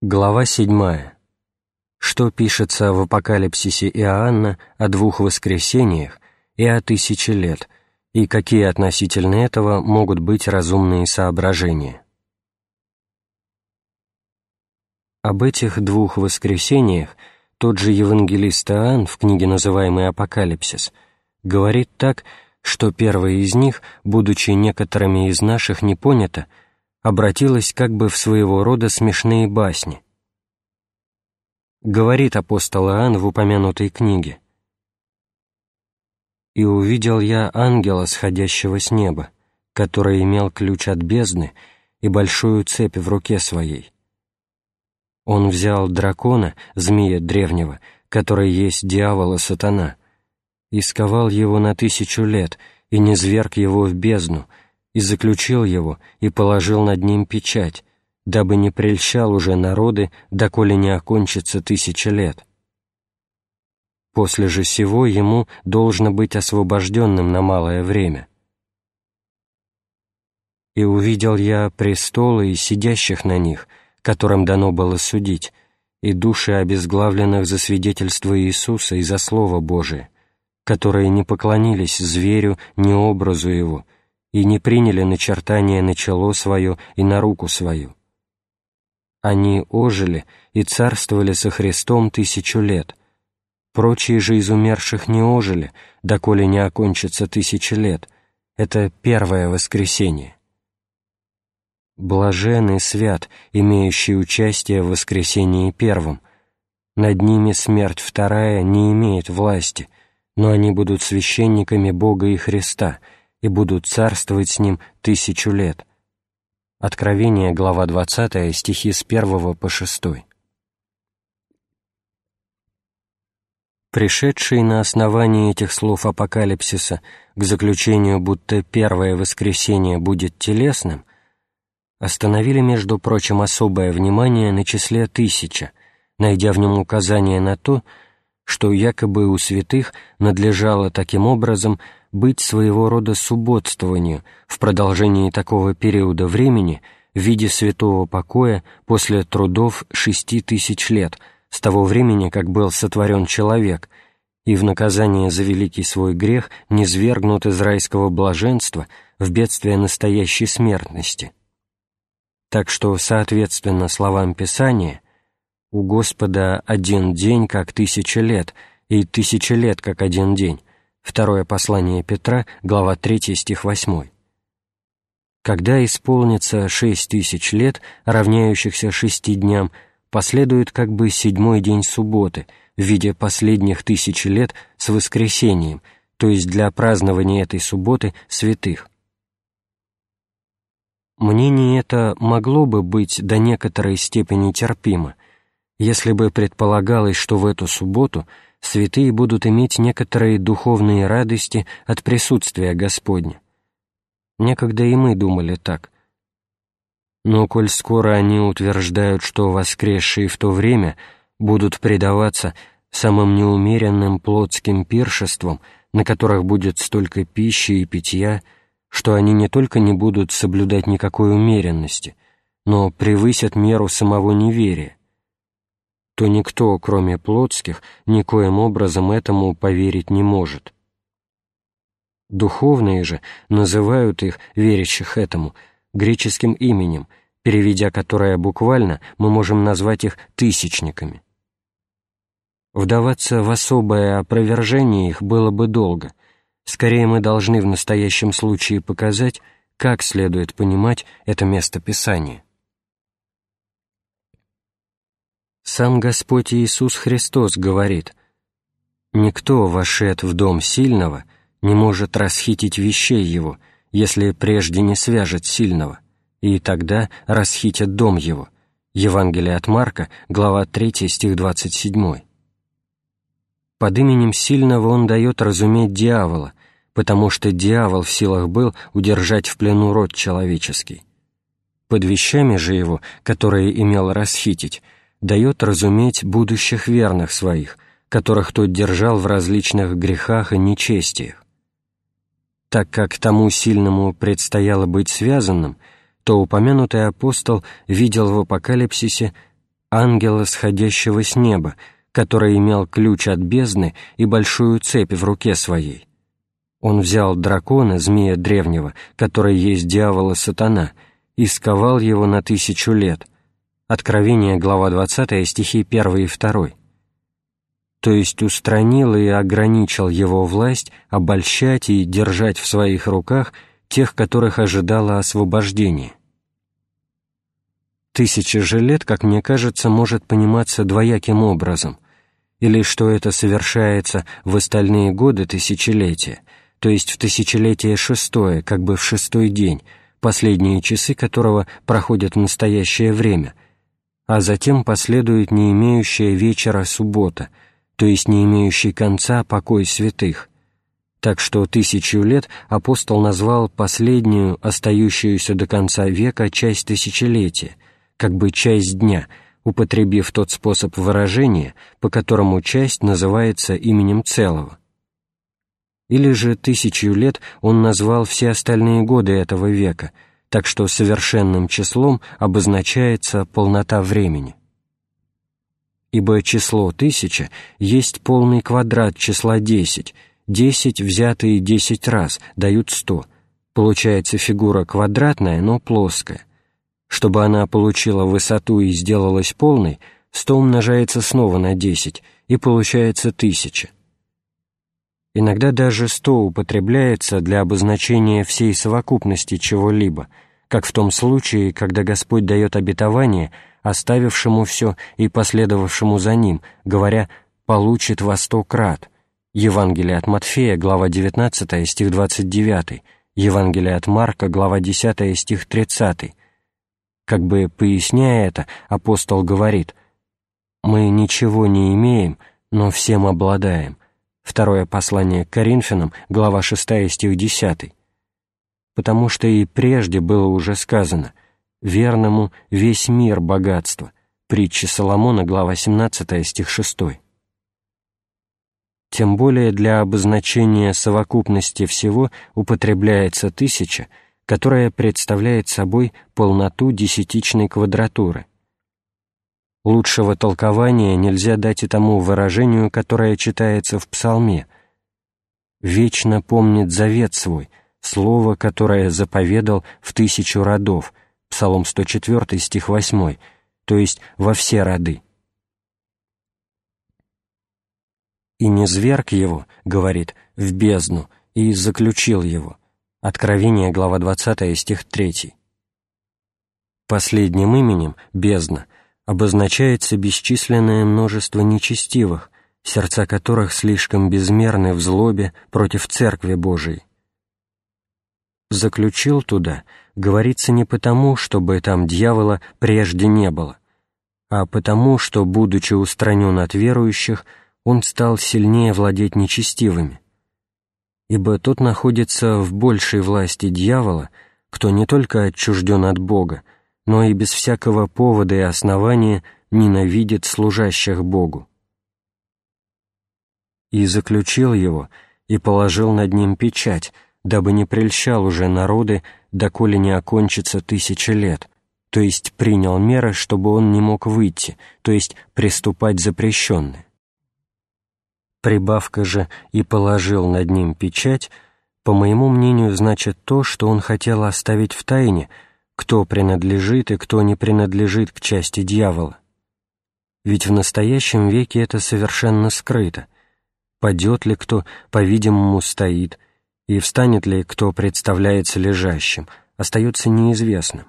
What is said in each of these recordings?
Глава 7. Что пишется в Апокалипсисе Иоанна о двух воскресениях и о тысяче лет, и какие относительно этого могут быть разумные соображения. Об этих двух воскресениях тот же евангелист Иоанн в книге, называемой «Апокалипсис», говорит так, что первое из них, будучи некоторыми из наших не понято, обратилась как бы в своего рода смешные басни. Говорит апостол Иоанн в упомянутой книге. «И увидел я ангела, сходящего с неба, который имел ключ от бездны и большую цепь в руке своей. Он взял дракона, змея древнего, который есть дьявол и сатана, и сковал его на тысячу лет, и не зверг его в бездну, и заключил его, и положил над ним печать, дабы не прельщал уже народы, доколе не окончится тысяча лет. После же сего ему должно быть освобожденным на малое время. И увидел я престолы и сидящих на них, которым дано было судить, и души обезглавленных за свидетельство Иисуса и за Слово Божие, которые не поклонились зверю ни образу его, и не приняли начертание на чело свое и на руку свою. Они ожили и царствовали со Христом тысячу лет. Прочие же из умерших не ожили, доколе не окончится тысячи лет. Это первое воскресение. Блажен и свят, имеющий участие в воскресении первом. Над ними смерть вторая не имеет власти, но они будут священниками Бога и Христа — и будут царствовать с ним тысячу лет». Откровение, глава 20, стихи с 1 по 6. Пришедшие на основании этих слов апокалипсиса к заключению, будто первое воскресение будет телесным, остановили, между прочим, особое внимание на числе тысяча, найдя в нем указание на то, что якобы у святых надлежало таким образом быть своего рода субботствованию в продолжении такого периода времени в виде святого покоя после трудов шести тысяч лет, с того времени, как был сотворен человек, и в наказание за великий свой грех не свергнут из райского блаженства в бедствие настоящей смертности. Так что, соответственно словам Писания, у Господа один день, как тысяча лет, и тысяча лет, как один день, Второе послание Петра, глава 3, стих 8. Когда исполнится шесть тысяч лет, равняющихся шести дням, последует как бы седьмой день субботы в виде последних тысячи лет с воскресением, то есть для празднования этой субботы святых. Мнение это могло бы быть до некоторой степени терпимо, если бы предполагалось, что в эту субботу – святые будут иметь некоторые духовные радости от присутствия Господня. Некогда и мы думали так. Но коль скоро они утверждают, что воскресшие в то время будут предаваться самым неумеренным плотским пиршествам, на которых будет столько пищи и питья, что они не только не будут соблюдать никакой умеренности, но превысят меру самого неверия, то никто, кроме плотских, никоим образом этому поверить не может. Духовные же называют их, верящих этому, греческим именем, переведя которое буквально, мы можем назвать их тысячниками. Вдаваться в особое опровержение их было бы долго. Скорее мы должны в настоящем случае показать, как следует понимать это место Писания. Сам Господь Иисус Христос говорит, «Никто, вошед в дом сильного, не может расхитить вещей его, если прежде не свяжет сильного, и тогда расхитят дом его». Евангелие от Марка, глава 3, стих 27. Под именем сильного он дает разуметь дьявола, потому что дьявол в силах был удержать в плену род человеческий. Под вещами же его, которые имел расхитить, дает разуметь будущих верных своих, которых тот держал в различных грехах и нечестиях. Так как тому сильному предстояло быть связанным, то упомянутый апостол видел в апокалипсисе ангела, сходящего с неба, который имел ключ от бездны и большую цепь в руке своей. Он взял дракона, змея древнего, который есть дьявол и сатана, и сковал его на тысячу лет. Откровение, глава 20, стихи 1 и 2. То есть устранил и ограничил его власть обольщать и держать в своих руках тех, которых ожидало освобождение. Тысяча же лет, как мне кажется, может пониматься двояким образом, или что это совершается в остальные годы тысячелетия, то есть в тысячелетие шестое, как бы в шестой день, последние часы которого проходят в настоящее время, а затем последует не имеющая вечера суббота, то есть не имеющий конца покой святых. Так что тысячу лет апостол назвал последнюю, остающуюся до конца века часть тысячелетия — как бы часть дня, употребив тот способ выражения, по которому часть называется именем целого. Или же тысячу лет он назвал все остальные годы этого века, так что совершенным числом обозначается полнота времени. Ибо число тысяча есть полный квадрат числа десять, десять взятые десять раз дают сто, получается фигура квадратная, но плоская. Чтобы она получила высоту и сделалась полной, 100 умножается снова на 10, и получается 1000. Иногда даже 100 употребляется для обозначения всей совокупности чего-либо, как в том случае, когда Господь дает обетование оставившему все и последовавшему за ним, говоря «получит во сто крат». Евангелие от Матфея, глава 19, стих 29, Евангелие от Марка, глава 10, стих 30, как бы поясняя это, апостол говорит «Мы ничего не имеем, но всем обладаем». Второе послание к Коринфянам, глава 6, стих 10. Потому что и прежде было уже сказано «Верному весь мир богатство». Притча Соломона, глава 17, стих 6. Тем более для обозначения совокупности всего употребляется тысяча – которая представляет собой полноту десятичной квадратуры. Лучшего толкования нельзя дать и тому выражению, которое читается в псалме. «Вечно помнит завет свой», слово, которое заповедал в тысячу родов, Псалом 104, стих 8, то есть во все роды. «И не зверг его, — говорит, — в бездну, и заключил его, Откровение, глава 20, стих 3. Последним именем, бездна, обозначается бесчисленное множество нечестивых, сердца которых слишком безмерны в злобе против Церкви Божией. «Заключил туда» говорится не потому, чтобы там дьявола прежде не было, а потому, что, будучи устранен от верующих, он стал сильнее владеть нечестивыми ибо тот находится в большей власти дьявола, кто не только отчужден от Бога, но и без всякого повода и основания ненавидит служащих Богу. И заключил его, и положил над ним печать, дабы не прельщал уже народы, доколе не окончится тысяча лет, то есть принял меры, чтобы он не мог выйти, то есть приступать запрещенное. Прибавка же «и положил над ним печать» по моему мнению, значит то, что он хотел оставить в тайне, кто принадлежит и кто не принадлежит к части дьявола. Ведь в настоящем веке это совершенно скрыто. Падет ли кто, по-видимому, стоит, и встанет ли кто представляется лежащим, остается неизвестным.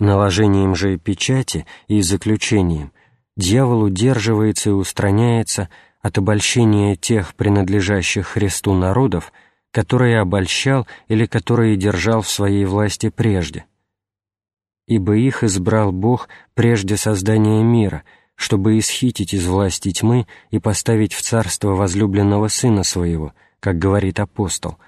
Наложением же печати и заключением дьявол удерживается и устраняется от обольщения тех принадлежащих Христу народов, которые обольщал или которые держал в своей власти прежде. Ибо их избрал Бог прежде создания мира, чтобы исхитить из власти тьмы и поставить в царство возлюбленного Сына Своего, как говорит апостол.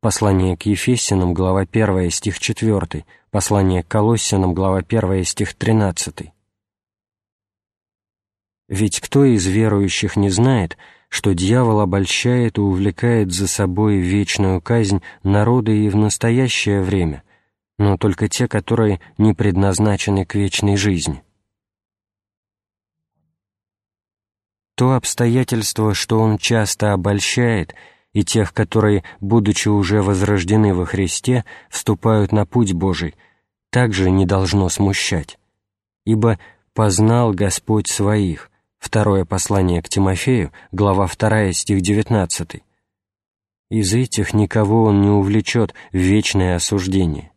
Послание к Ефесянам, глава 1, стих 4, послание к Колоссянам, глава 1, стих 13. Ведь кто из верующих не знает, что дьявол обольщает и увлекает за собой вечную казнь народы и в настоящее время, но только те, которые не предназначены к вечной жизни. То обстоятельство, что он часто обольщает, и тех, которые, будучи уже возрождены во Христе, вступают на путь Божий, также не должно смущать. Ибо «познал Господь своих», Второе послание к Тимофею, глава 2, стих 19. Из этих никого он не увлечет в вечное осуждение.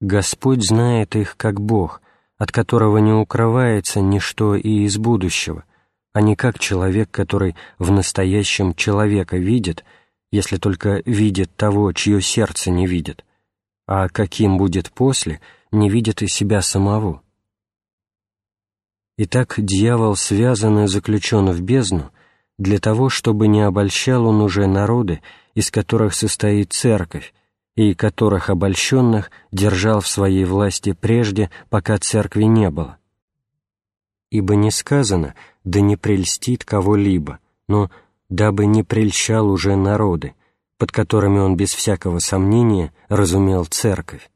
Господь знает их как Бог, от которого не укрывается ничто и из будущего, а не как человек, который в настоящем человека видит, если только видит того, чье сердце не видит, а каким будет после, не видит и себя самого. Итак, дьявол связан и заключен в бездну для того, чтобы не обольщал он уже народы, из которых состоит церковь, и которых обольщенных держал в своей власти прежде, пока церкви не было. Ибо не сказано «да не прельстит кого-либо», но «дабы не прельщал уже народы», под которыми он без всякого сомнения разумел церковь.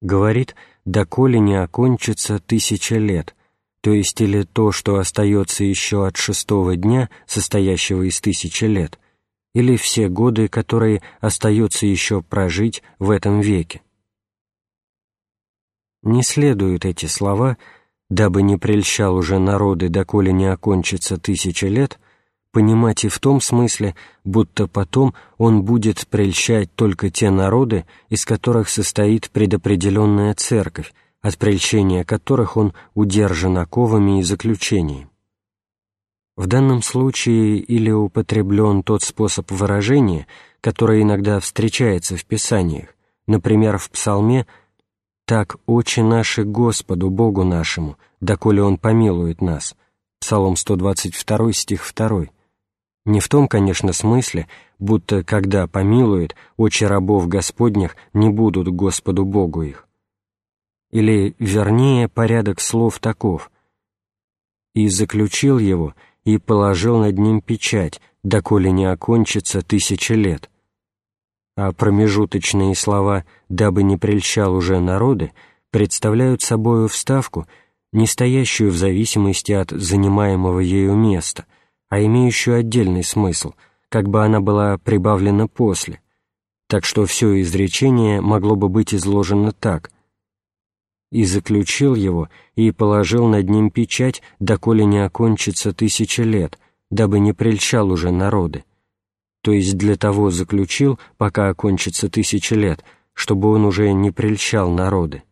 Говорит «доколе не окончится тысяча лет», то есть или то, что остается еще от шестого дня, состоящего из тысячи лет – или все годы, которые остается еще прожить в этом веке. Не следуют эти слова, дабы не прельщал уже народы, доколе не окончится тысяча лет, понимать и в том смысле, будто потом он будет прельщать только те народы, из которых состоит предопределенная церковь, от прельщения которых он удержан оковами и заключением. В данном случае или употреблен тот способ выражения, который иногда встречается в Писаниях, например, в Псалме «Так очи наши Господу, Богу нашему, доколе Он помилует нас» Псалом 122, стих 2. Не в том, конечно, смысле, будто когда помилует, очи рабов Господних не будут Господу Богу их. Или, вернее, порядок слов таков «И заключил его, и положил над ним печать, доколе не окончится тысяча лет. А промежуточные слова «дабы не прельщал уже народы» представляют собою вставку, не стоящую в зависимости от занимаемого ею места, а имеющую отдельный смысл, как бы она была прибавлена после, так что все изречение могло бы быть изложено так — и заключил его, и положил над ним печать, доколе не окончится тысяча лет, дабы не прельщал уже народы. То есть для того заключил, пока окончится тысяча лет, чтобы он уже не прельщал народы.